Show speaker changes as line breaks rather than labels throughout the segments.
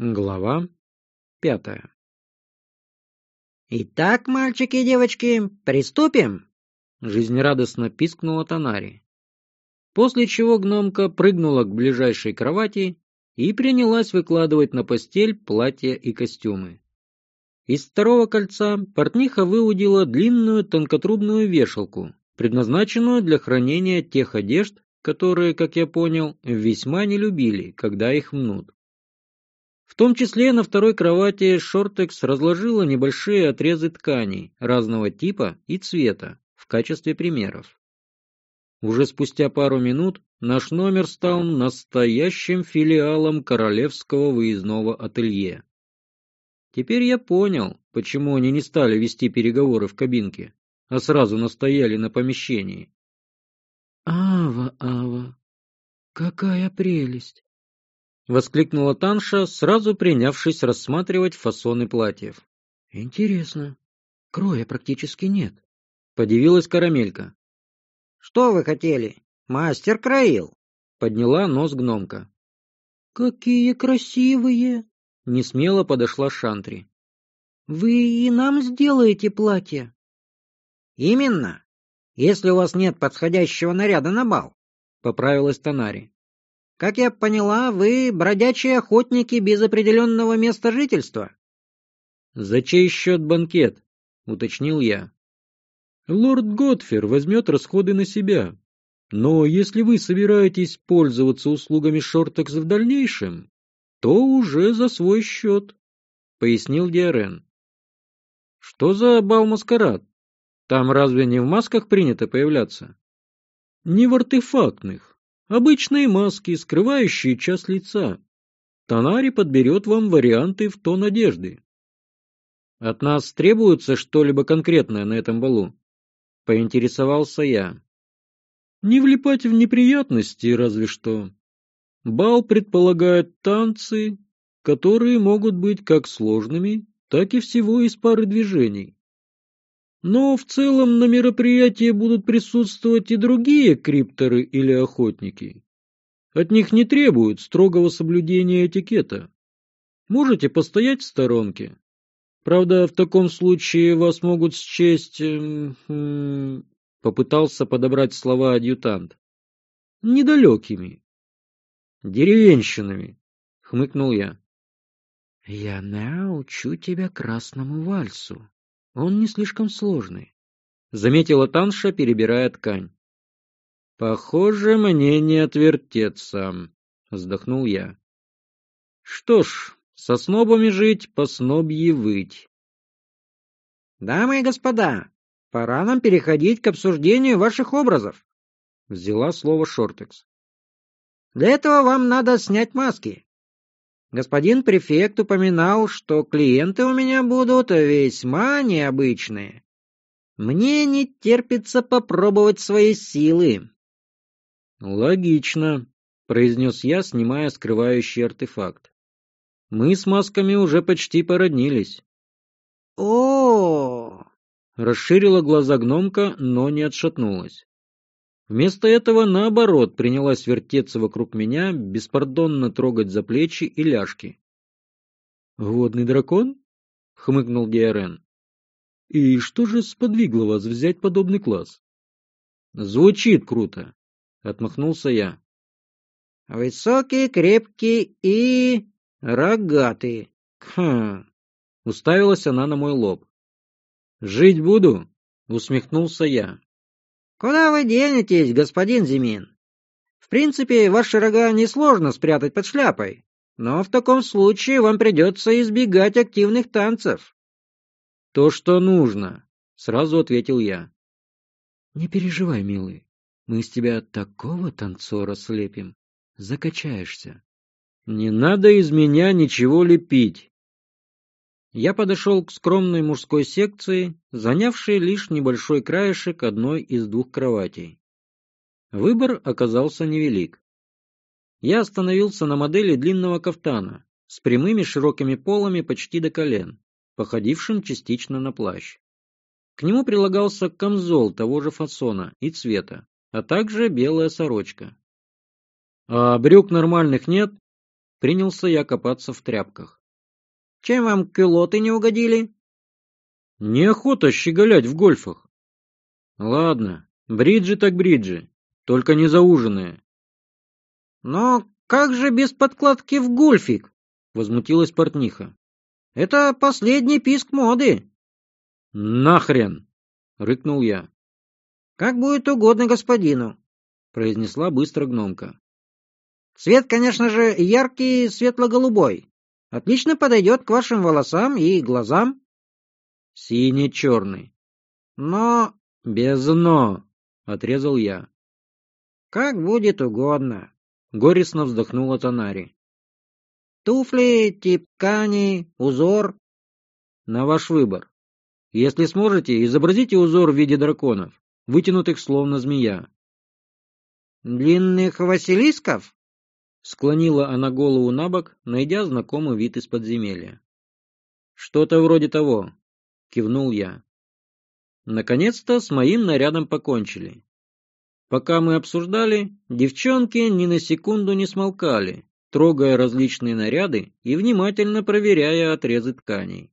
Глава пятая
«Итак, мальчики и девочки, приступим!»
— жизнерадостно пискнула Танари. После чего гномка прыгнула к ближайшей кровати и принялась выкладывать на постель платья и костюмы. Из второго кольца портниха выудила длинную тонкотрубную вешалку, предназначенную для хранения тех одежд, которые, как я понял, весьма не любили, когда их мнут. Том числе на второй кровати Шортекс разложила небольшие отрезы тканей разного типа и цвета в качестве примеров. Уже спустя пару минут наш номер стал настоящим филиалом королевского выездного ателье. Теперь я понял, почему они не стали вести переговоры в кабинке, а сразу настояли на помещении.
«Ава, Ава, какая прелесть!
— воскликнула Танша, сразу принявшись рассматривать фасоны платьев.
«Интересно. Кроя практически нет», —
подивилась Карамелька.
«Что вы хотели? Мастер кроил», —
подняла нос гномка.
«Какие красивые!»
— несмело подошла Шантри.
«Вы и нам сделаете платье?»
«Именно, если у вас нет подходящего наряда на бал», — поправилась Танари. Как я поняла, вы бродячие охотники без определенного места жительства.
За чей счет банкет? Уточнил я. Лорд Готфер возьмет расходы на себя. Но если вы собираетесь пользоваться услугами Шортекс в дальнейшем, то уже за свой счет, пояснил Диарен. Что за бал-маскарад? Там разве не в масках принято появляться? Не в артефактных, Обычные маски, скрывающие часть лица. Танари подберет вам варианты в тон одежды. От нас требуется что-либо конкретное на этом балу? Поинтересовался я. Не влипать в неприятности, разве что. Бал предполагает танцы, которые могут быть как сложными, так и всего из пары движений. Но в целом на мероприятии будут присутствовать и другие крипторы или охотники. От них не требуют строгого соблюдения этикета. Можете постоять в сторонке. Правда, в таком случае вас могут счесть... Э, э, попытался подобрать слова адъютант. Недалекими. Деревенщинами, хмыкнул я.
Я научу тебя красному вальсу, он не слишком сложный, — заметила Танша, перебирая ткань.
— Похоже, мне не отвертеться, — вздохнул я. — Что ж, со снобами жить, по снобьи выть.
— Дамы и господа, пора нам переходить к обсуждению ваших образов, — взяла слово Шортекс. — Для этого вам надо снять маски. Господин префект упоминал, что клиенты у меня будут весьма необычные. Мне не терпится попробовать свои силы.
Логично, произнес я, снимая скрывающий артефакт. Мы с масками уже почти породнились.
О!
Расширила глаза гномка, но не отшатнулась. Вместо этого, наоборот, принялась вертеться вокруг меня, беспардонно трогать за плечи и ляжки. «Водный дракон?» — хмыкнул Диарен. «И что же сподвигло вас взять подобный класс?» «Звучит круто», — отмахнулся я.
«Высокий, крепкий и... рогатый. Хм...»
— уставилась она на мой лоб. «Жить буду?» — усмехнулся я.
Куда вы денетесь, господин Зимин? В принципе, ваши рога несложно спрятать под шляпой, но в таком случае вам придется избегать активных танцев.
То, что нужно, сразу ответил я.
Не переживай, милый, мы из тебя такого танцора слепим, закачаешься.
Не надо из меня ничего лепить. Я подошел к скромной мужской секции, занявшей лишь небольшой краешек одной из двух кроватей. Выбор оказался невелик. Я остановился на модели длинного кафтана с прямыми широкими полами почти до колен, походившим частично на плащ. К нему прилагался камзол того же фасона и цвета, а также белая сорочка. «А брюк нормальных нет?» Принялся я копаться в тряпках.
Чем вам кюлоты не угодили?
Неохота щеголять в гольфах. Ладно, бриджи так бриджи, только не зауженные.
Но как же без подкладки в гольфик? Возмутилась портниха. Это последний писк моды.
Нахрен! Рыкнул я.
Как будет угодно господину, произнесла быстро гномка. Цвет, конечно же, яркий светло-голубой. Отлично подойдет к вашим волосам и глазам.
Синий-черный.
Но...
Без «но», — отрезал я.
Как будет угодно.
Горестно вздохнула Танари.
Туфли, тип ткани, узор.
На ваш выбор. Если сможете, изобразите узор в виде драконов, вытянутых словно змея.
Длинных василисков?
Склонила она голову на бок, найдя знакомый вид из подземелья. Что-то вроде того, кивнул я. Наконец-то с моим нарядом покончили. Пока мы обсуждали, девчонки ни на секунду не смолкали, трогая различные наряды и внимательно проверяя отрезы тканей.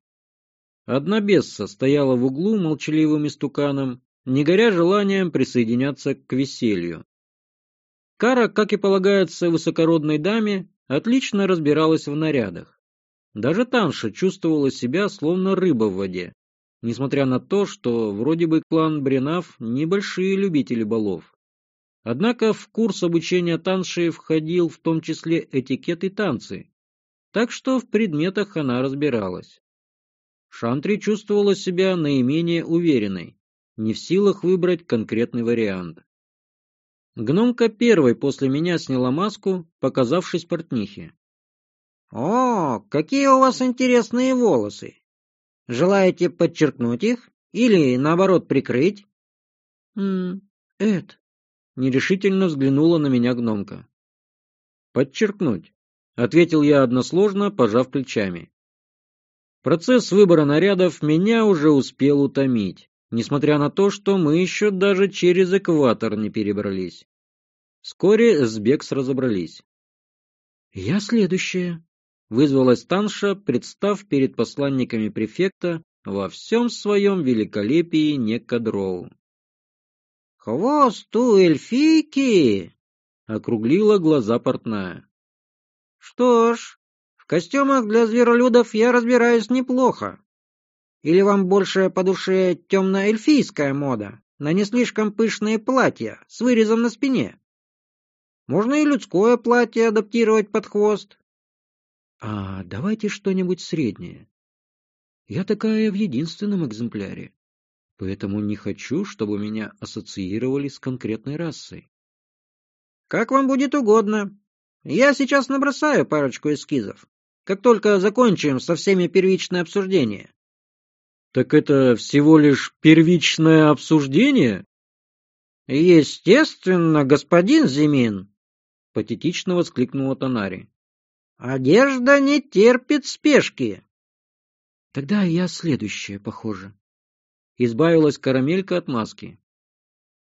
Одна бесса стояла в углу молчаливым истуканом, не горя желанием присоединяться к веселью. Кара, как и полагается высокородной даме, отлично разбиралась в нарядах. Даже Танша чувствовала себя словно рыба в воде, несмотря на то, что вроде бы клан Бренав небольшие любители балов. Однако в курс обучения Танши входил в том числе этикет и танцы, так что в предметах она разбиралась. Шантри чувствовала себя наименее уверенной, не в силах выбрать конкретный вариант. Гномка первой после меня сняла маску, показавшись портнихе.
«О, какие у вас интересные волосы! Желаете подчеркнуть их или, наоборот, прикрыть?»
«М «Эд», — нерешительно взглянула на меня гномка. «Подчеркнуть», — ответил я односложно, пожав плечами. Процесс выбора нарядов меня уже успел утомить, несмотря на то, что мы еще даже через экватор не перебрались. Вскоре с Бекс разобрались.
«Я следующая», —
вызвалась Танша, представ перед посланниками префекта во всем своем великолепии Некадроу.
«Хвост у эльфийки!» — округлила глаза портная. «Что ж, в костюмах для зверолюдов я разбираюсь неплохо. Или вам больше по душе темно-эльфийская мода, на не слишком пышные платья с вырезом на спине? Можно и людское платье адаптировать под хвост.
А давайте что-нибудь среднее. Я такая в единственном экземпляре, поэтому не хочу, чтобы меня ассоциировали с конкретной расой.
Как вам будет угодно. Я сейчас набросаю парочку эскизов как только закончим со всеми первичное обсуждение.
Так это всего лишь первичное обсуждение?
Естественно, господин Зимин,
патетично воскликнула Танари.
Одежда не терпит спешки.
Тогда я следующая, похоже.
Избавилась карамелька от маски.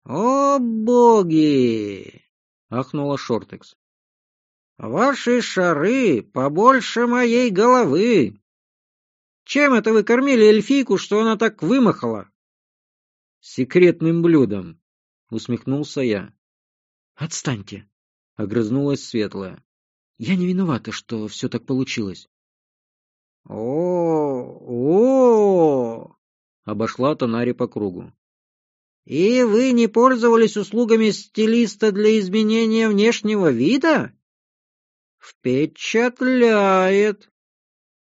О, боги!
ахнула Шортекс.
Ваши шары побольше моей головы. Чем это вы кормили эльфийку, что она так вымахала?
Секретным блюдом, усмехнулся я.
Отстаньте,
огрызнулась светлая.
Я не виновата, что все так получилось.
О, о,
обошла Тонари по кругу.
И вы не пользовались услугами стилиста для изменения внешнего вида? Впечатляет.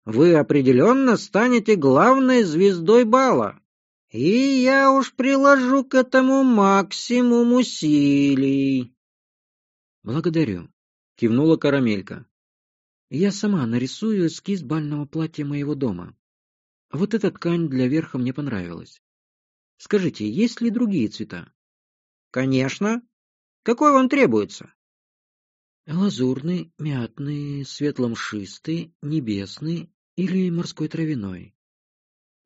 Вы определенно станете главной звездой бала. И я уж приложу к этому максимум усилий.
Благодарю,
кивнула Карамелька.
Я сама нарисую эскиз бального платья моего дома. Вот эта ткань для верха мне понравилась. Скажите, есть ли другие цвета?
Конечно. Какой вам требуется?
Лазурный, мятный, светломшистый, небесный или морской травяной.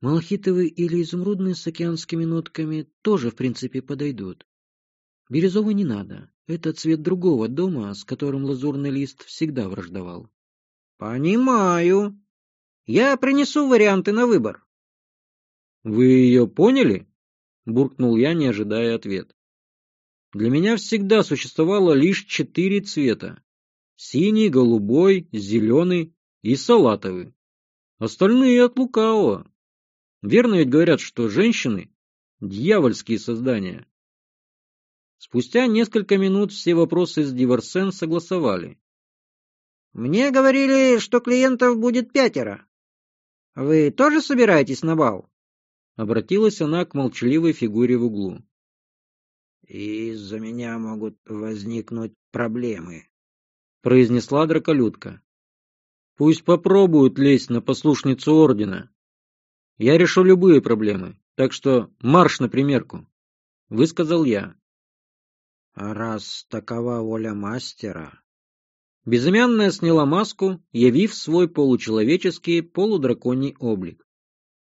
Малахитовый или изумрудный с океанскими нотками тоже, в принципе, подойдут. Бирюзовый не надо. Это цвет другого дома, с которым лазурный лист всегда враждовал.
Понимаю. Я принесу варианты на выбор.
Вы ее поняли? Буркнул я, не ожидая ответ. Для меня всегда существовало лишь четыре цвета. Синий, голубой, зеленый и салатовый. Остальные от лукавого. Верно ведь говорят, что женщины – дьявольские создания. Спустя несколько минут все вопросы с Диверсен согласовали.
«Мне говорили, что клиентов будет пятеро. Вы тоже собираетесь на бал?»
Обратилась она к молчаливой фигуре в углу.
«Из-за меня могут возникнуть проблемы», —
произнесла драколюдка. «Пусть попробуют лезть на послушницу ордена. Я решу любые проблемы, так что марш на примерку», — высказал я.
А раз такова воля мастера...
Безымянная сняла маску, явив свой получеловеческий полудраконий облик.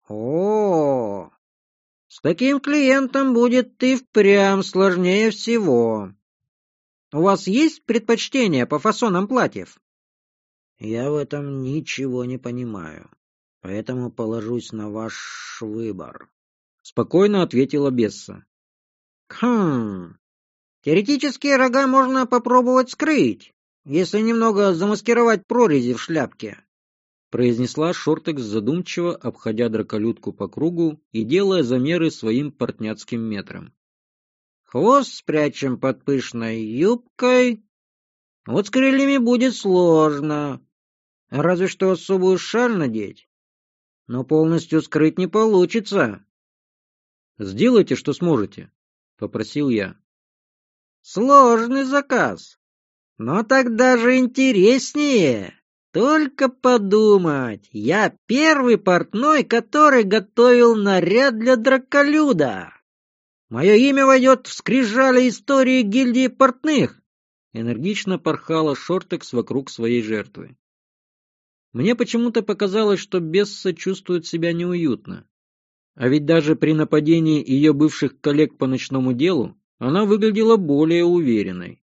О, с таким клиентом будет и впрямь сложнее всего. У вас есть предпочтения по фасонам платьев? Я в этом ничего не понимаю, поэтому положусь на ваш выбор.
Спокойно ответила Бесса.
Хм, Теоретически рога можно попробовать скрыть, если немного замаскировать прорези в шляпке.
Произнесла Шортекс задумчиво, обходя драколюдку по кругу и делая замеры своим портняцким метром.
Хвост спрячем под пышной юбкой. Вот с крыльями будет сложно. Разве что особую шаль надеть. Но полностью скрыть не получится.
«Сделайте, что сможете», — попросил я.
Сложный заказ. Но тогда же интереснее. Только подумать, я первый портной, который готовил наряд для драколюда. Мое имя войдет в скрижали истории гильдии портных.
Энергично порхала Шортекс вокруг своей жертвы. Мне почему-то показалось, что Бесса чувствует себя неуютно. А ведь даже при нападении ее бывших коллег по ночному делу она выглядела более уверенной.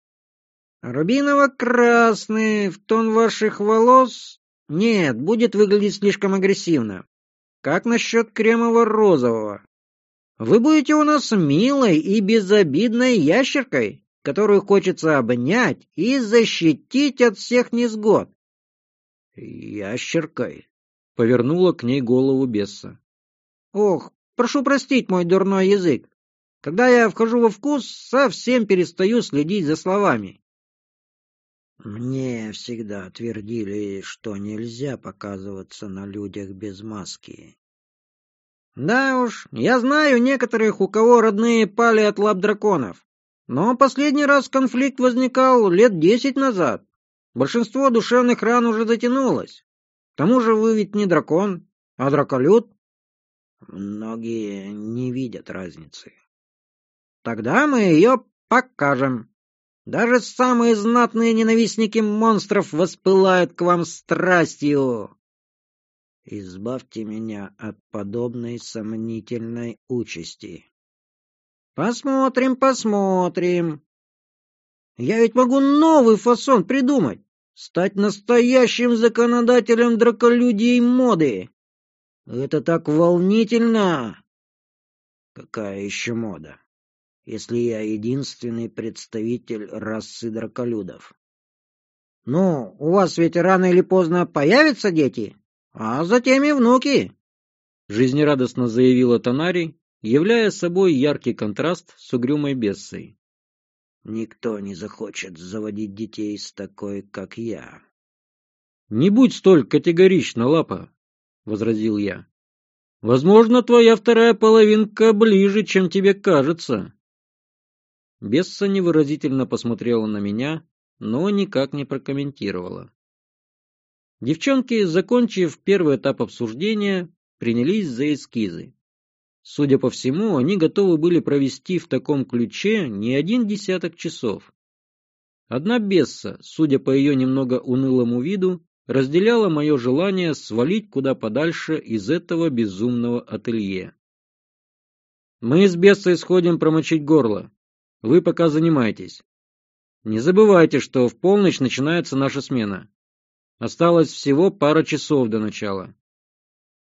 «Рубиново-красный в тон ваших волос? Нет, будет выглядеть слишком агрессивно. Как насчет кремово-розового? Вы будете у нас милой и безобидной ящеркой, которую хочется обнять и защитить от всех несгод». «Ящеркой?» — повернула к ней голову Бесса. «Ох, прошу простить мой дурной язык. Когда я вхожу во вкус, совсем перестаю следить за словами. Мне всегда твердили, что нельзя показываться на людях без маски. Да уж, я знаю некоторых, у кого родные пали от лап драконов. Но последний раз конфликт возникал лет десять назад. Большинство душевных ран уже затянулось. К тому же вы ведь не дракон, а драколюд. Многие не видят разницы. Тогда мы ее покажем. Даже самые знатные ненавистники монстров воспылают к вам страстью. Избавьте меня от подобной сомнительной участи. Посмотрим, посмотрим. Я ведь могу новый фасон придумать, стать настоящим законодателем драколюдии моды. Это так волнительно. Какая еще мода? если я единственный представитель расы драколюдов. Ну, у вас ведь рано или поздно появятся дети, а затем и внуки.
Жизнерадостно заявила Танари, являя собой яркий контраст с угрюмой бессой.
Никто не захочет заводить детей с такой, как я.
Не будь столь категорична, Лапа, возразил я. Возможно, твоя вторая половинка ближе, чем тебе кажется. Бесса невыразительно посмотрела на меня, но никак не прокомментировала. Девчонки, закончив первый этап обсуждения, принялись за эскизы. Судя по всему, они готовы были провести в таком ключе не один десяток часов. Одна Бесса, судя по ее немного унылому виду, разделяла мое желание свалить куда подальше из этого безумного ателье. «Мы с Бессой сходим промочить горло», вы пока занимайтесь. Не забывайте, что в полночь начинается наша смена. Осталось всего пара часов до начала.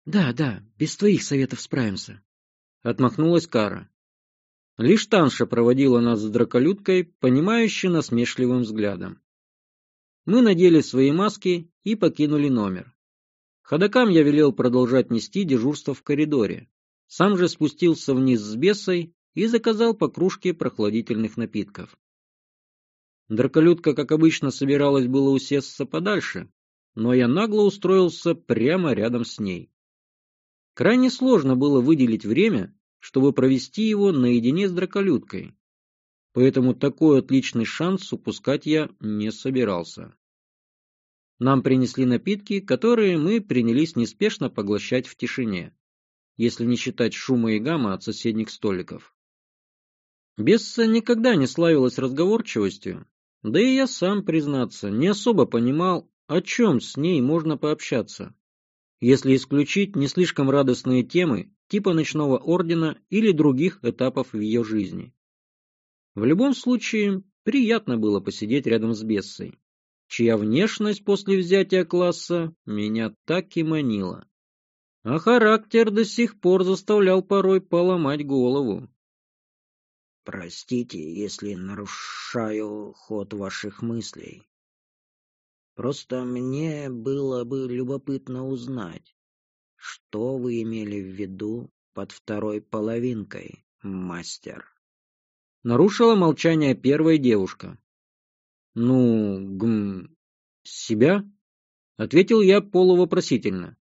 Да, да, без твоих советов справимся.
Отмахнулась Кара. Лишь Танша проводила нас с драколюткой, понимающе насмешливым взглядом. Мы надели свои маски и покинули номер. Ходокам я велел продолжать нести дежурство в коридоре. Сам же спустился вниз с бесой и заказал по кружке прохладительных напитков. Драколюдка, как обычно, собиралась было усесться подальше, но я нагло устроился прямо рядом с ней. Крайне сложно было выделить время, чтобы провести его наедине с драколюдкой, поэтому такой отличный шанс упускать я не собирался. Нам принесли напитки, которые мы принялись неспешно поглощать в тишине, если не считать шума и гамма от соседних столиков. Бесса никогда не славилась разговорчивостью, да и я сам, признаться, не особо понимал, о чем с ней можно пообщаться, если исключить не слишком радостные темы типа ночного ордена или других этапов в ее жизни. В любом случае, приятно было посидеть рядом с Бессой, чья внешность после взятия класса меня так и манила. А характер до сих пор заставлял порой поломать голову.
Простите, если нарушаю ход ваших мыслей. Просто мне было бы любопытно узнать, что вы имели в виду под второй половинкой, мастер.
Нарушила молчание первая девушка. Ну, гм, себя? Ответил я полувопросительно.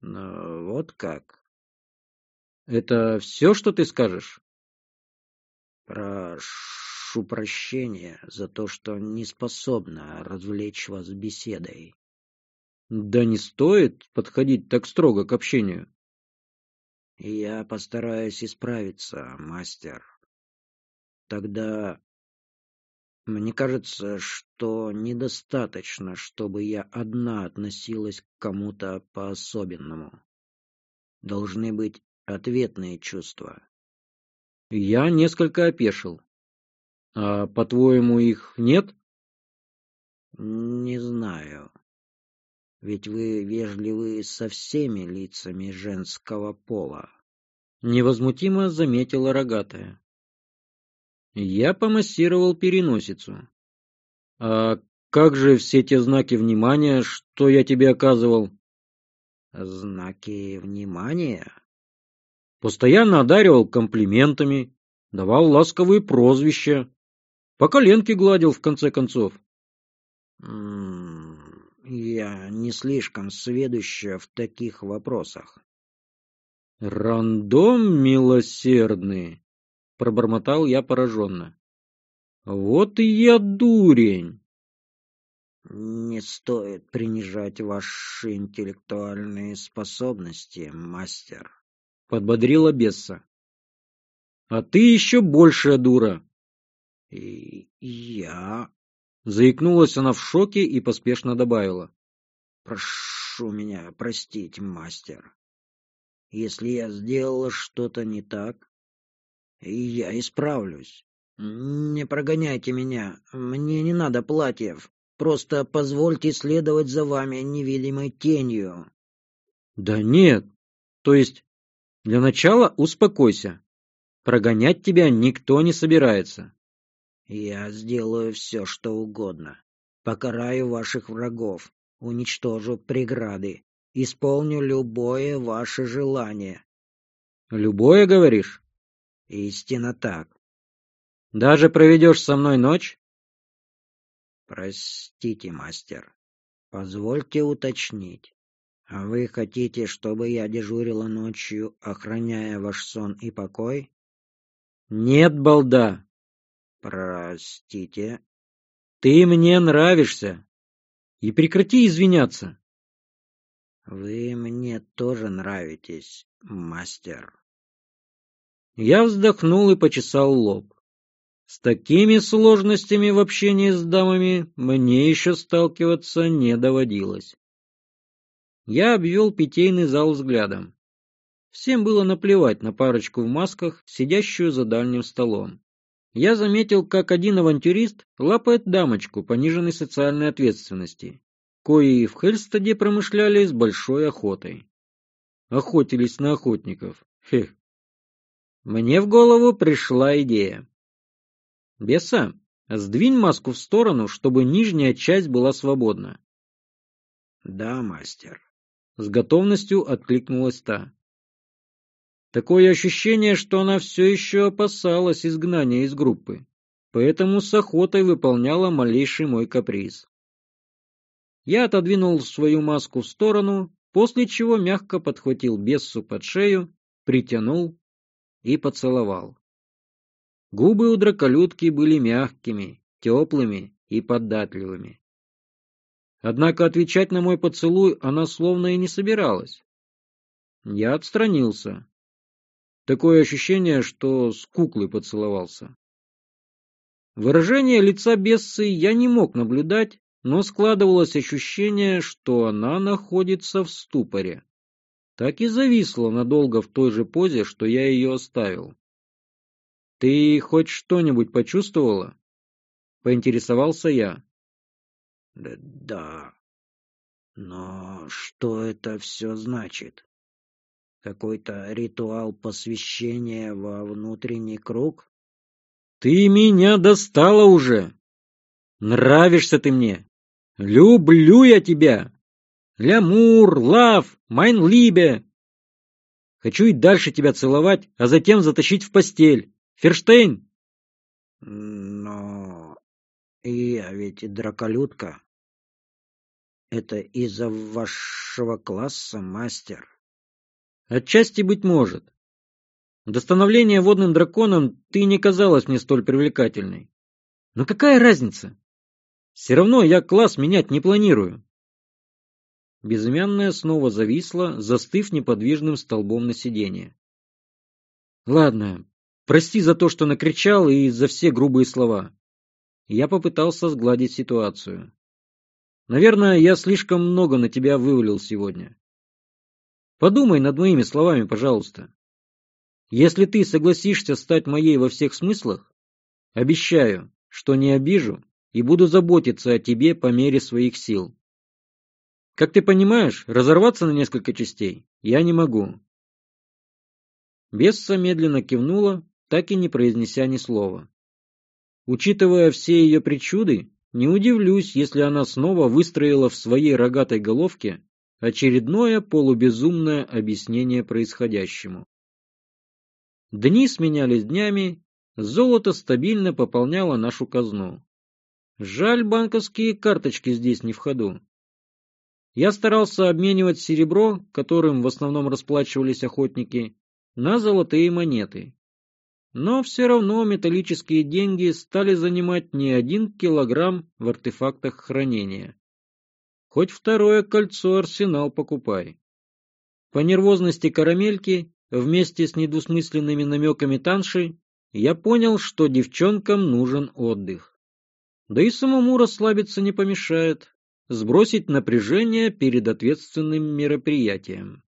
Ну, вот как.
Это все, что ты скажешь?
Прошу прощения за то, что не способна развлечь вас беседой.
Да не стоит подходить так строго к общению.
Я постараюсь исправиться, мастер. Тогда мне кажется, что недостаточно, чтобы я одна относилась к кому-то по-особенному. Должны быть ответные чувства.
Я несколько опешил. А по-твоему, их нет?
Не знаю. Ведь вы вежливы со всеми лицами женского пола.
Невозмутимо заметила рогатая. Я помассировал переносицу. А как же все те знаки внимания, что я тебе оказывал?
Знаки внимания?
Постоянно одаривал комплиментами, давал ласковые прозвища, по коленке гладил в конце концов.
Я не слишком сведуща в таких вопросах.
Рандом милосердный, пробормотал я пораженно. Вот и я дурень.
Не стоит принижать ваши интеллектуальные способности, мастер
подбодрила Бесса. А ты еще большая дура.
Я...
Заикнулась она в шоке и поспешно добавила.
Прошу меня простить, мастер. Если я сделала что-то не так, я исправлюсь. Не прогоняйте меня, мне не надо платьев. Просто позвольте следовать за вами невидимой тенью.
Да нет, то есть для начала успокойся. Прогонять тебя никто не собирается.
Я сделаю все, что угодно. Покараю ваших врагов, уничтожу преграды, исполню любое ваше желание.
Любое, говоришь?
Истинно так.
Даже проведешь со мной ночь?
Простите, мастер. Позвольте уточнить. А вы хотите, чтобы я дежурила ночью, охраняя ваш сон и покой?
Нет, балда.
Простите.
Ты мне нравишься. И прекрати извиняться.
Вы мне тоже нравитесь, мастер.
Я вздохнул и почесал лоб. С такими сложностями в общении с дамами мне еще сталкиваться не доводилось. Я обвел питейный зал взглядом. Всем было наплевать на парочку в масках, сидящую за дальним столом. Я заметил, как один авантюрист лапает дамочку пониженной социальной ответственности. кои в Хельстаде промышляли с большой охотой. Охотились на охотников. Хех. Мне в голову пришла идея. Беса, сдвинь маску в сторону, чтобы нижняя часть была свободна.
Да, мастер.
С готовностью откликнулась та. Такое ощущение, что она все еще опасалась изгнания из группы, поэтому с охотой выполняла малейший мой каприз. Я отодвинул свою маску в сторону, после чего мягко подхватил Бессу под шею, притянул и поцеловал. Губы у драколюдки были мягкими, теплыми и податливыми. Однако отвечать на мой поцелуй она словно и не собиралась. Я отстранился. Такое ощущение, что с куклой поцеловался. Выражение лица Бессы я не мог наблюдать, но складывалось ощущение, что она находится в ступоре. Так и зависла надолго в той же позе, что я ее оставил. «Ты хоть что-нибудь почувствовала?» — поинтересовался я.
Да. Но что это все значит? Какой-то ритуал посвящения во внутренний круг?
Ты меня достала уже. Нравишься ты мне. Люблю я тебя. Лямур, лав, майнлибе. Хочу и дальше тебя целовать, а затем затащить в постель. Ферштейн?
Я ведь драколюдка. Это из-за вашего класса, мастер?
Отчасти быть может. До становления водным драконом ты не казалась мне столь привлекательной. Но какая разница? Все равно я класс менять не планирую. Безымянная снова зависла, застыв неподвижным столбом на сиденье. Ладно, прости за то, что накричал и за все грубые слова. Я попытался сгладить ситуацию. Наверное, я слишком много на тебя вывалил сегодня. Подумай над моими словами, пожалуйста. Если ты согласишься стать моей во всех смыслах, обещаю, что не обижу и буду заботиться о тебе по мере своих сил. Как ты понимаешь, разорваться на несколько частей я не могу. Бесса медленно кивнула, так и не произнеся ни слова. Учитывая все ее причуды, не удивлюсь, если она снова выстроила в своей рогатой головке очередное полубезумное объяснение происходящему. Дни сменялись днями, золото стабильно пополняло нашу казну. Жаль, банковские карточки здесь не в ходу. Я старался обменивать серебро, которым в основном расплачивались охотники, на золотые монеты. Но все равно металлические деньги стали занимать не один килограмм в артефактах хранения. Хоть второе кольцо арсенал покупай. По нервозности карамельки, вместе с недвусмысленными намеками Танши, я понял, что девчонкам нужен отдых. Да и самому расслабиться не помешает, сбросить напряжение перед ответственным мероприятием.